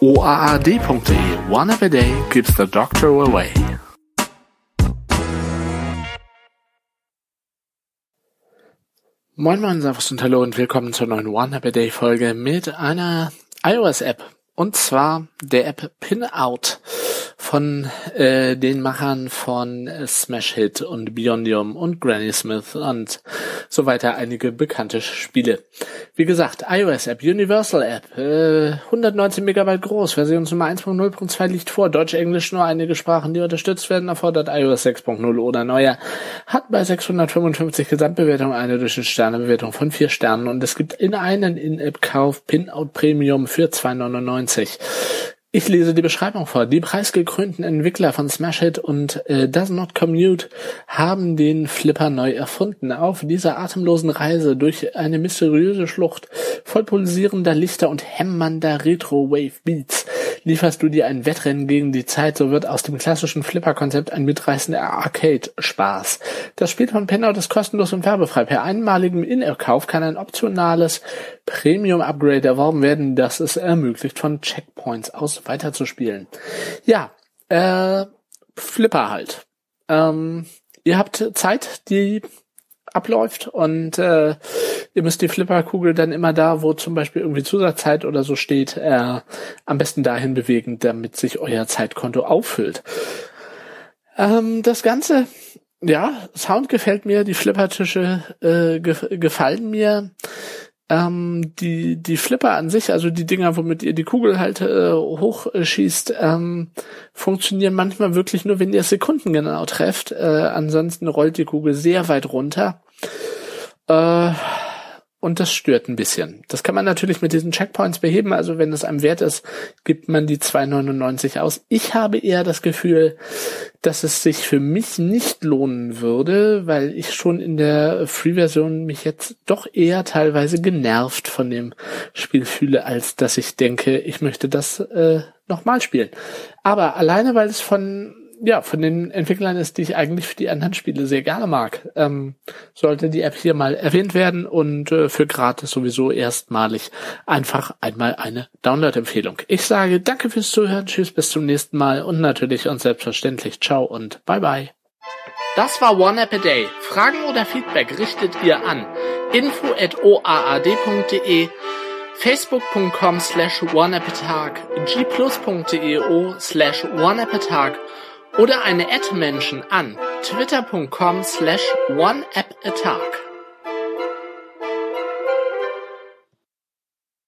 OAAD.de One Every Day keeps the doctor away. Moin Moin, Servus und Hallo und willkommen zur neuen One Every Day Folge mit einer iOS App. Und zwar der App Pinout von äh, den Machern von Smash Hit und Beyondium und Granny Smith und so weiter einige bekannte Spiele. Wie gesagt, iOS App, Universal App, äh, 119 Megabyte groß, Version Nummer 1.0.2 liegt vor, Deutsch, Englisch nur einige Sprachen, die unterstützt werden, erfordert iOS 6.0 oder neuer, hat bei 655 Gesamtbewertungen eine Durchschnittssternebewertung von 4 Sternen und es gibt in einen In-App-Kauf Pinout Premium für 2,99. Ich lese die Beschreibung vor. Die preisgekrönten Entwickler von Smash Hit und äh, Does Not Commute haben den Flipper neu erfunden. Auf dieser atemlosen Reise durch eine mysteriöse Schlucht voll pulsierender Lichter und hämmernder Retro-Wave-Beats lieferst du dir ein Wettrennen gegen die Zeit, so wird aus dem klassischen Flipper-Konzept ein mitreißender Arcade-Spaß. Das Spiel von Penout ist kostenlos und werbefrei. Per einmaligem In-App-Kauf kann ein optionales Premium-Upgrade erworben werden, das es ermöglicht, von Checkpoints aus weiterzuspielen. Ja, äh, Flipper halt. Ähm, ihr habt Zeit, die abläuft und äh, ihr müsst die Flipperkugel dann immer da, wo zum Beispiel irgendwie Zusatzzeit oder so steht, äh, am besten dahin bewegen, damit sich euer Zeitkonto auffüllt. Ähm, das Ganze, ja, Sound gefällt mir, die Flippertische äh, ge gefallen mir. Ähm, die, die Flipper an sich, also die Dinger, womit ihr die Kugel halt äh, hochschießt, ähm, funktionieren manchmal wirklich nur, wenn ihr Sekunden genau trefft. Äh, ansonsten rollt die Kugel sehr weit runter. Äh, und das stört ein bisschen. Das kann man natürlich mit diesen Checkpoints beheben. Also wenn es einem wert ist, gibt man die 2,99 aus. Ich habe eher das Gefühl, dass es sich für mich nicht lohnen würde, weil ich schon in der Free-Version mich jetzt doch eher teilweise genervt von dem Spiel fühle, als dass ich denke, ich möchte das äh, nochmal spielen. Aber alleine, weil es von ja, von den Entwicklern ist, die ich eigentlich für die anderen Spiele sehr gerne mag, ähm, sollte die App hier mal erwähnt werden und äh, für gratis sowieso erstmalig einfach einmal eine Download-Empfehlung. Ich sage danke fürs Zuhören, tschüss, bis zum nächsten Mal und natürlich und selbstverständlich ciao und bye bye. Das war One App a Day. Fragen oder Feedback richtet ihr an info at oaad.de facebook.com slash oneappatag, gplus.eo slash oneappatag oder eine Ad-Menschen an twitter.com slash oneappatag.